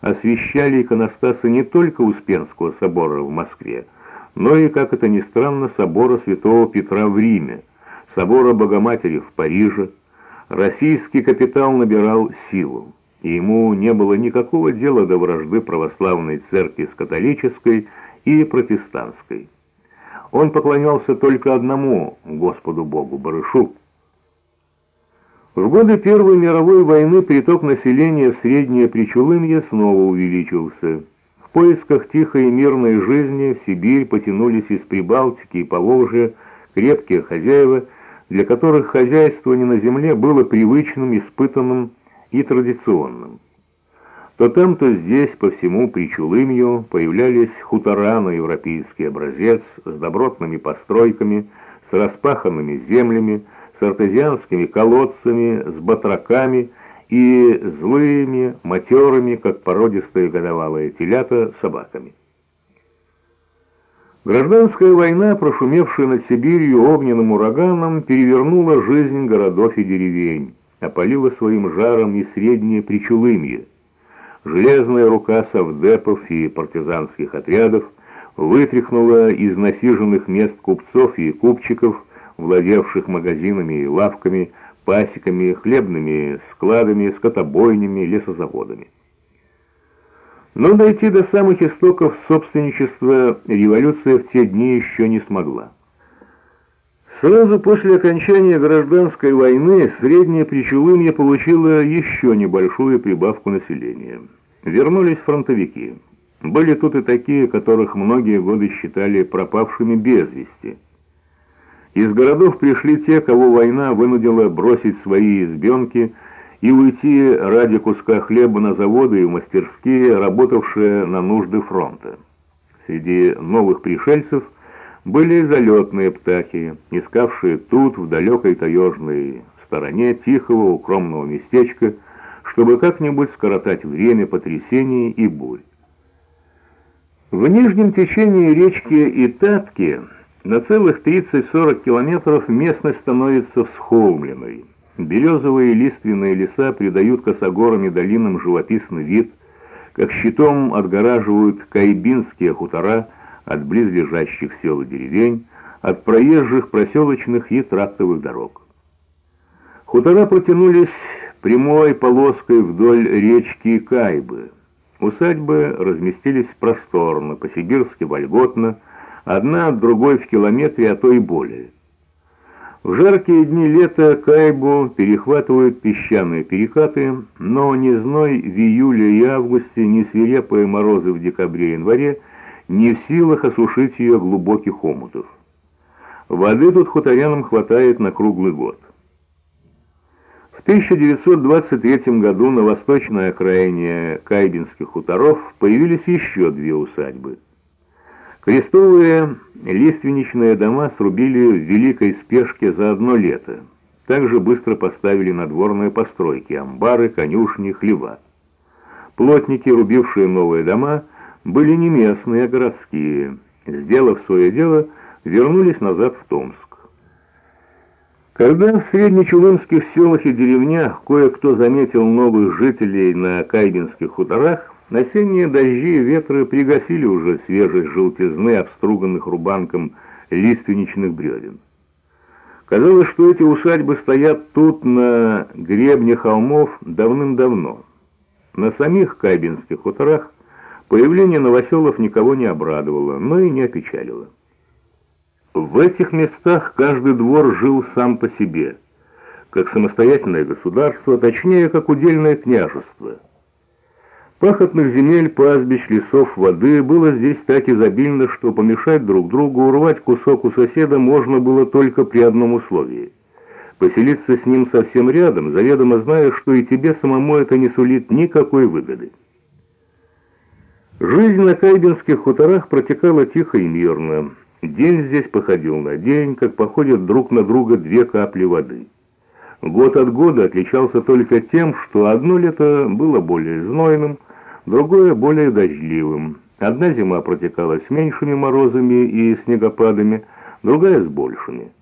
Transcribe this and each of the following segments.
освещали иконостасы не только Успенского собора в Москве, но и, как это ни странно, собора Святого Петра в Риме, собора Богоматери в Париже. Российский капитал набирал силу, и ему не было никакого дела до вражды православной церкви с католической и протестантской. Он поклонялся только одному Господу Богу, Барышу. В годы Первой мировой войны приток населения в Среднее Причулымье снова увеличился. В поисках тихой и мирной жизни в Сибирь потянулись из Прибалтики и Поволжья крепкие хозяева, для которых хозяйствование на земле было привычным, испытанным и традиционным. То там, то здесь, по всему Причулымью, появлялись хутора на европейский образец с добротными постройками, с распаханными землями, артезианскими колодцами, с батраками и злыми, матерыми, как породистые годовалые телята, собаками. Гражданская война, прошумевшая над Сибирью огненным ураганом, перевернула жизнь городов и деревень, опалила своим жаром и среднее Причулымье. Железная рука совдепов и партизанских отрядов вытряхнула из насиженных мест купцов и купчиков, владевших магазинами и лавками, пасеками, хлебными складами, скотобойнями, лесозаводами. Но дойти до самых истоков собственничества революция в те дни еще не смогла. Сразу после окончания гражданской войны Среднее Причулымье получило еще небольшую прибавку населения. Вернулись фронтовики. Были тут и такие, которых многие годы считали пропавшими без вести. Из городов пришли те, кого война вынудила бросить свои избенки и уйти ради куска хлеба на заводы и мастерские, работавшие на нужды фронта. Среди новых пришельцев были залетные птахи, искавшие тут, в далекой таежной стороне, тихого укромного местечка, чтобы как-нибудь скоротать время потрясений и бурь. В нижнем течении речки Итатки на целых 30-40 километров местность становится всхолмленной. Березовые лиственные леса придают косогорам и долинам живописный вид, как щитом отгораживают кайбинские хутора от близлежащих сел и деревень, от проезжих проселочных и трактовых дорог. Хутора протянулись прямой полоской вдоль речки Кайбы. Усадьбы разместились просторно, по-сибирски вольготно, одна от другой в километре, а то и более. В жаркие дни лета Кайбу перехватывают песчаные перекаты, но ни зной в июле и августе, ни свирепые морозы в декабре и январе не в силах осушить ее глубоких омутов. Воды тут хуторянам хватает на круглый год. В 1923 году на восточной окраине Кайбинских хуторов появились еще две усадьбы – Крестовые лиственничные дома срубили в великой спешке за одно лето. Также быстро поставили надворные постройки, амбары, конюшни, хлева. Плотники, рубившие новые дома, были не местные, а городские. Сделав свое дело, вернулись назад в Томск. Когда в среднечулымских селах и деревнях кое-кто заметил новых жителей на Кайбинских хуторах, Осенние дожди и ветры пригасили уже свежесть желтизны, обструганных рубанком лиственничных бревен. Казалось, что эти усадьбы стоят тут, на гребне холмов, давным-давно. На самих Кайбинских хуторах появление новоселов никого не обрадовало, но и не опечалило. В этих местах каждый двор жил сам по себе, как самостоятельное государство, точнее, как удельное княжество – Пахотных земель, пастбищ, лесов, воды было здесь так изобильно, что помешать друг другу, урвать кусок у соседа можно было только при одном условии. Поселиться с ним совсем рядом, заведомо зная, что и тебе самому это не сулит никакой выгоды. Жизнь на Кайбинских хуторах протекала тихо и мирно. День здесь походил на день, как походят друг на друга две капли воды. Год от года отличался только тем, что одно лето было более знойным, другое более дождливым. Одна зима протекала с меньшими морозами и снегопадами, другая с большими.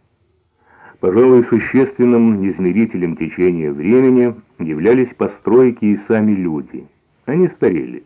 Пожалуй, существенным измерителем течения времени являлись постройки и сами люди. Они старели.